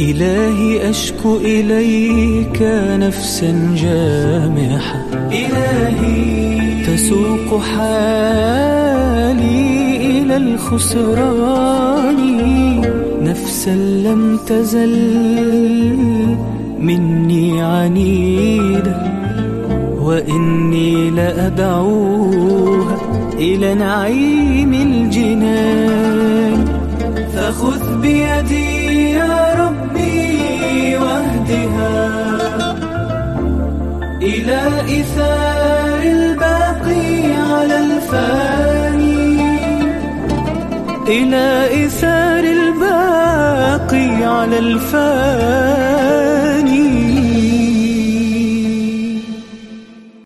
إلهي أشكو إليك نفسا جامحة. إلهي. تسوق حالي إلى الخسران. نفسا لم تزل مني عنيدة وإني لأدعوها إلى نعيم الجنان. فخذ بيدي إلى إثار الباقي على الفاني. إلى إثار الباقي على الفاني.